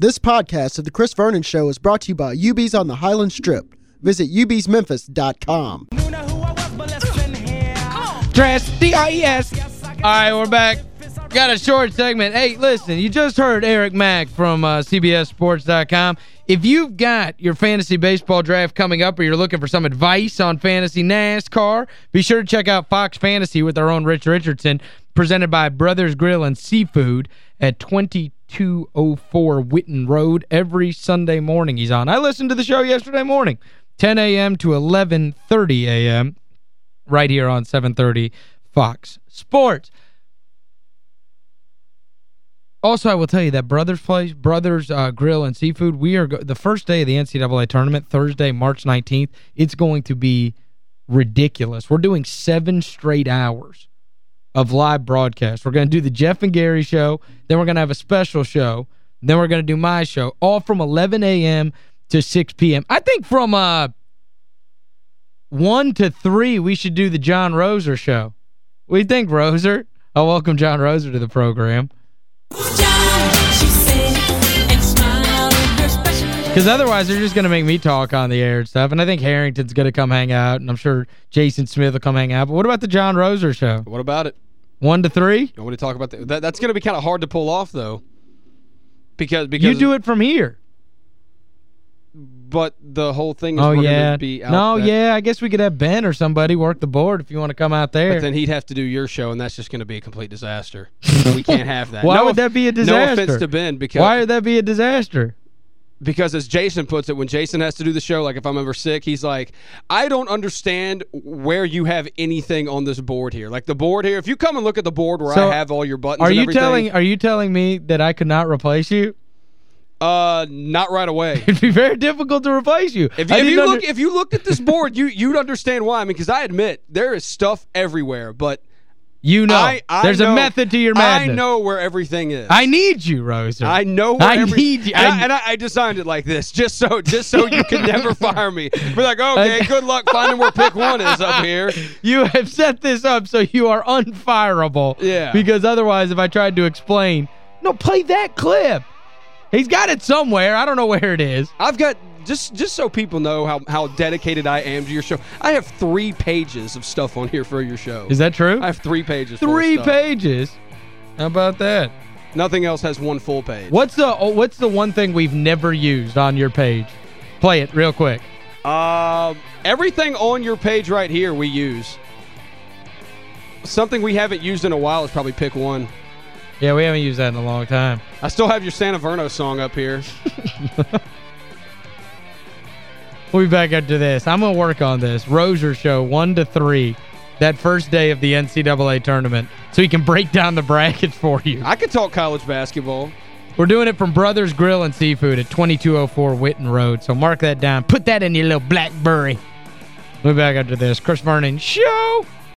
This podcast of The Chris Vernon Show is brought to you by UB's on the Highland Strip. Visit ubsmemphis.com. Dress, D-I-E-S. All right, we're back. Got a short segment. Hey, listen, you just heard Eric Mack from uh, CBSSports.com. If you've got your fantasy baseball draft coming up or you're looking for some advice on fantasy NASCAR, be sure to check out Fox Fantasy with our own Rich Richardson, presented by Brothers Grill and Seafood at 2204 Whitten Road. Every Sunday morning he's on. I listened to the show yesterday morning, 10 a.m. to 11.30 a.m., right here on 730 Fox Sports. Also, I will tell you that Brothers Place, Brothers uh, Grill and Seafood, we are the first day of the NCAA tournament, Thursday, March 19th, it's going to be ridiculous. We're doing seven straight hours of live broadcast. We're going to do the Jeff and Gary show, then we're going to have a special show, then we're going to do my show, all from 11 a.m. to 6 p.m. I think from uh 1 to 3, we should do the John Roser show. You think, Roser? I'll welcome John Roser to the program. Because otherwise, they're just going to make me talk on the air and stuff. And I think Harrington's going to come hang out. And I'm sure Jason Smith will come hang out. But what about the John Roser show? What about it? One to three? You want to talk about that? that that's going to be kind of hard to pull off, though. Because, because You do it from here. But the whole thing is oh, yeah. going to be out No, that- yeah, I guess we could have Ben or somebody work the board if you want to come out there. But then he'd have to do your show, and that's just going to be a complete disaster. we can't have that. Why no, would that be a disaster? No offense to Ben, because Why would that be a disaster? Because as Jason puts it, when Jason has to do the show, like if I'm ever sick, he's like, I don't understand where you have anything on this board here. Like the board here, if you come and look at the board where So, I have all your buttons Are and you telling are you telling me that I could not replace you? Uh, not right away. It'd be very difficult to replace you. If, if you look if you looked at this board, you you'd understand why. I mean, because I admit there is stuff everywhere, but you know, I, I there's know, a method to your madness. I know where everything is. I need you, Roser. I know where I every, need you. And, I, I- and I, I designed it like this, just so just so you can never fire me. Be like, okay, good luck finding where pick one is up here. You have set this up so you are unfireable. Yeah. Because otherwise, if I tried to explain, no, play that clip. He's got it somewhere. I don't know where it is. I've got just just so people know how how dedicated I am to your show. I have three pages of stuff on here for your show. Is that true? I have three pages. Three pages. How about that? Nothing else has one full page. What's the oh, what's the one thing we've never used on your page? Play it real quick. Um, everything on your page right here we use. Something we haven't used in a while is probably pick one. Yeah, we haven't used that in a long time. I still have your Santa Verno song up here. We'll be back after this. I'm going to work on this. Roser show 1 to 3 that first day of the NCAA tournament so he can break down the brackets for you. I could talk college basketball. We're doing it from Brothers Grill and Seafood at 2204 Whitten Road. So mark that down. Put that in your little Blackberry. We'll be back after this. Chris Vernon Show.